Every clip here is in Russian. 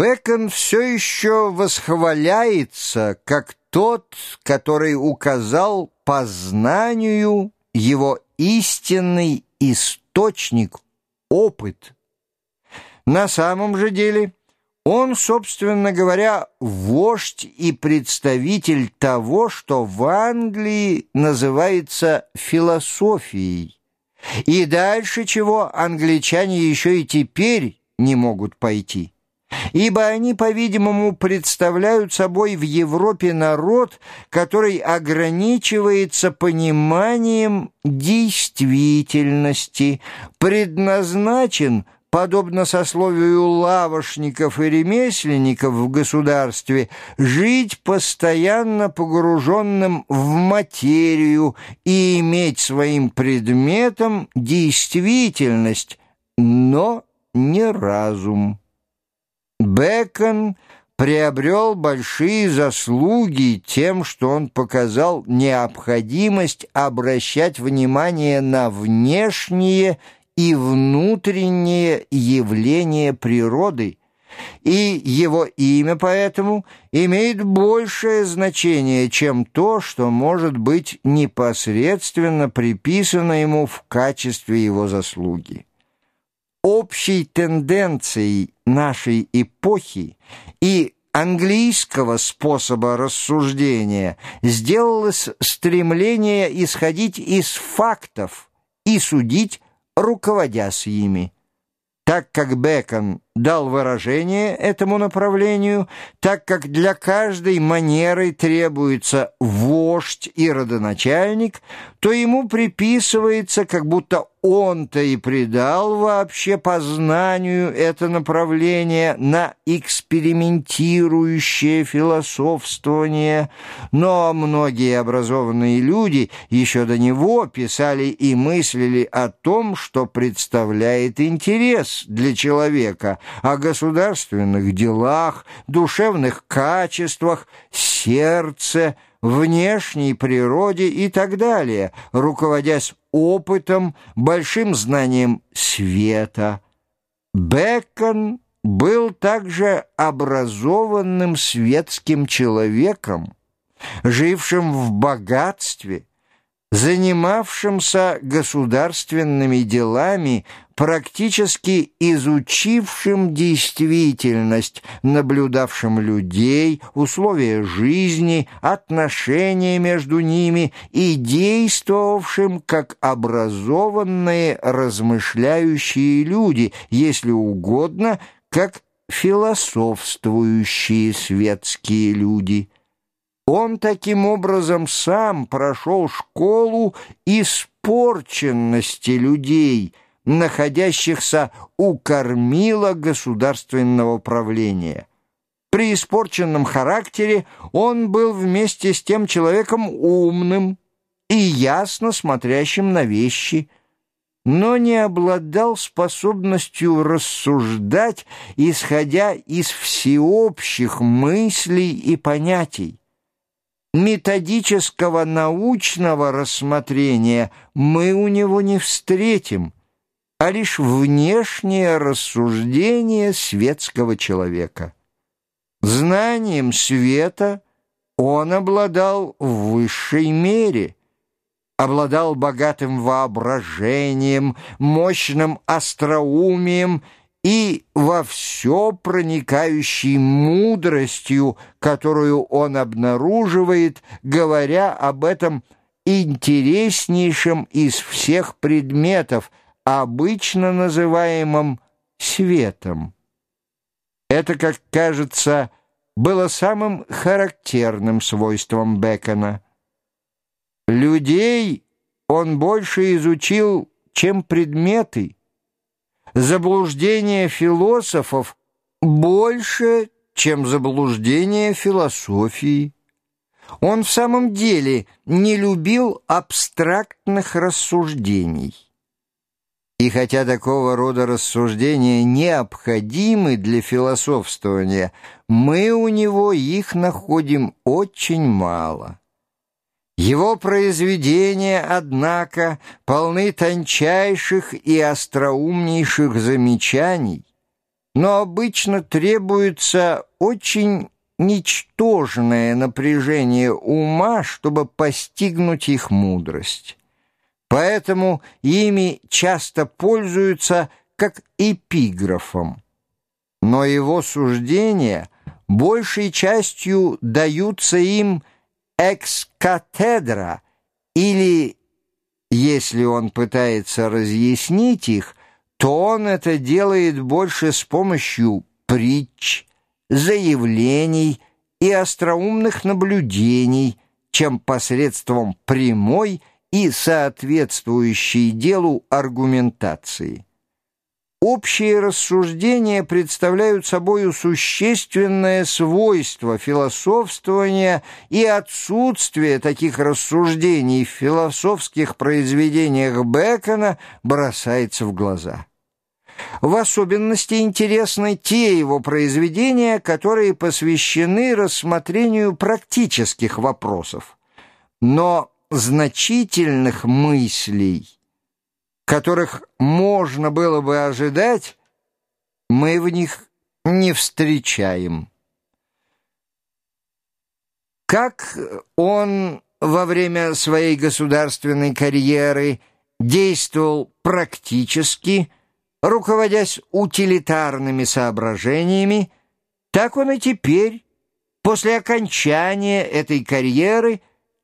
Бэкон все еще восхваляется, как тот, который указал познанию его истинный источник, опыт. На самом же деле он, собственно говоря, вождь и представитель того, что в Англии называется философией, и дальше чего англичане еще и теперь не могут пойти ибо они, по-видимому, представляют собой в Европе народ, который ограничивается пониманием действительности, предназначен – подобно сословию лавошников и ремесленников в государстве, жить постоянно погруженным в материю и иметь своим предметом действительность, но не разум. Бекон приобрел большие заслуги тем, что он показал необходимость обращать внимание на внешние и внутренние явления природы, и его имя поэтому имеет большее значение, чем то, что может быть непосредственно приписано ему в качестве его заслуги общей тенденцией нашей эпохи и английского способа рассуждения сделалось стремление исходить из фактов и судить, руководясь ими. Так как Бекон дал выражение этому направлению, так как для каждой манеры требуется вождь и родоначальник, то ему приписывается, как будто он-то и придал вообще познанию это направление на экспериментирующее философствование, но многие образованные люди еще до него писали и мыслили о том, что представляет интерес для человека, о государственных делах, душевных качествах, сердце, внешней природе и так далее, руководясь опытом, большим знанием света. Бекон был также образованным светским человеком, жившим в богатстве, занимавшимся государственными делами, практически изучившим действительность, наблюдавшим людей, условия жизни, отношения между ними и действовавшим как образованные размышляющие люди, если угодно, как философствующие светские люди. Он таким образом сам прошел школу испорченности людей, находящихся у кормила государственного правления. При испорченном характере он был вместе с тем человеком умным и ясно смотрящим на вещи, но не обладал способностью рассуждать, исходя из всеобщих мыслей и понятий методического научного рассмотрения мы у него не встретим, а лишь внешнее рассуждение светского человека. Знанием света он обладал в высшей мере, обладал богатым воображением, мощным остроумием и во все проникающей мудростью, которую он обнаруживает, говоря об этом интереснейшем из всех предметов, обычно называемом светом. Это, как кажется, было самым характерным свойством Бекона. Людей он больше изучил, чем предметы, заблуждение философов больше, чем заблуждение философии. Он в самом деле не любил абстрактных рассуждений. И хотя такого рода рассуждения необходимы для философствования, мы у него их находим очень мало. Его произведения, однако, полны тончайших и остроумнейших замечаний, но обычно требуется очень ничтожное напряжение ума, чтобы постигнуть их мудрость. Поэтому ими часто пользуются как эпиграфом. Но его суждения большей частью даются им экс-катедра или, если он пытается разъяснить их, то он это делает больше с помощью притч, заявлений и остроумных наблюдений, чем посредством прямой и соответствующей делу аргументации. Общие рассуждения представляют собой существенное свойство философствования, и отсутствие таких рассуждений в философских произведениях Бекона бросается в глаза. В особенности интересны те его произведения, которые посвящены рассмотрению практических вопросов. Но значительных мыслей, которых можно было бы ожидать, мы в них не встречаем. Как он во время своей государственной карьеры действовал практически, руководясь утилитарными соображениями, так он и теперь, после окончания этой карьеры,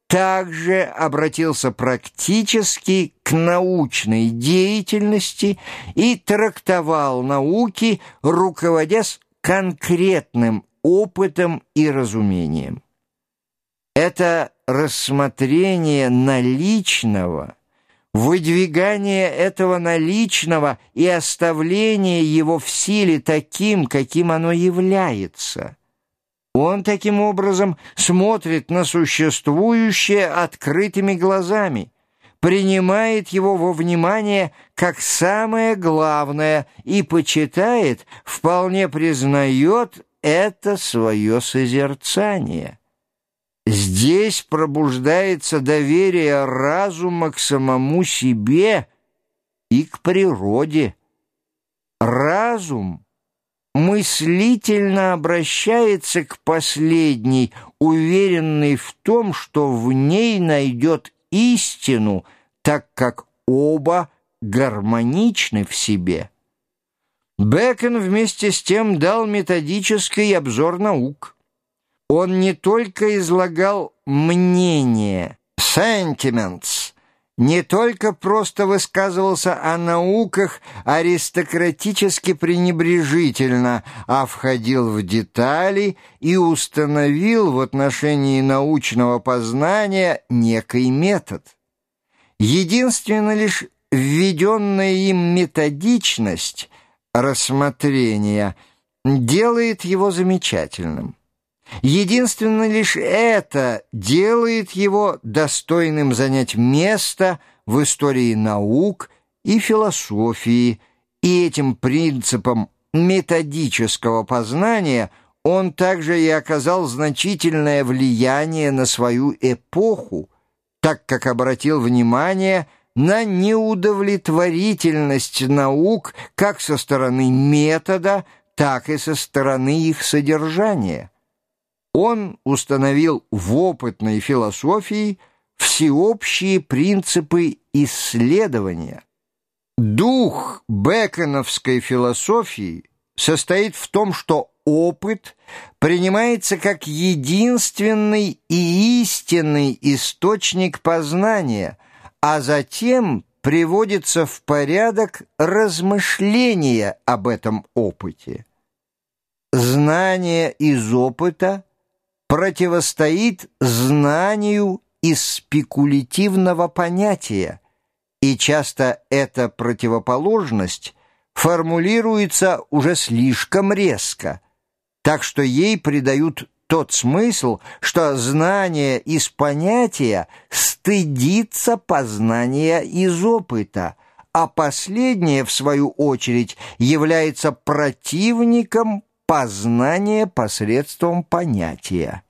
также обратился практически к научной деятельности и трактовал науки, руководясь конкретным опытом и разумением. Это рассмотрение наличного, выдвигание этого наличного и оставление его в силе таким, каким оно является – он таким образом смотрит на существующее открытыми глазами, принимает его во внимание как самое главное и почитает, вполне признает это свое созерцание. Здесь пробуждается доверие разума к самому себе и к природе. Разум — мыслительно обращается к последней, уверенный в том, что в ней найдет истину, так как оба гармоничны в себе. Бекон вместе с тем дал методический обзор наук. Он не только излагал мнение, sentiments, не только просто высказывался о науках аристократически пренебрежительно, а входил в детали и установил в отношении научного познания некий метод. Единственно лишь введенная им методичность рассмотрения делает его замечательным. Единственно лишь это делает его достойным занять место в истории наук и философии, и этим принципом методического познания он также и оказал значительное влияние на свою эпоху, так как обратил внимание на неудовлетворительность наук как со стороны метода, так и со стороны их содержания он установил в опытной философии всеобщие принципы исследования. Дух беконовской философии состоит в том, что опыт принимается как единственный и истинный источник познания, а затем приводится в порядок размышления об этом опыте. Знание из опыта противостоит знанию из спекулятивного понятия, и часто эта противоположность формулируется уже слишком резко, так что ей придают тот смысл, что знание из понятия стыдится познания из опыта, а последнее, в свою очередь, является противником познание посредством понятия.